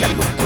hacia.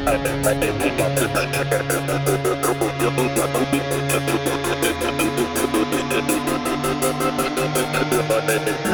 Thank you.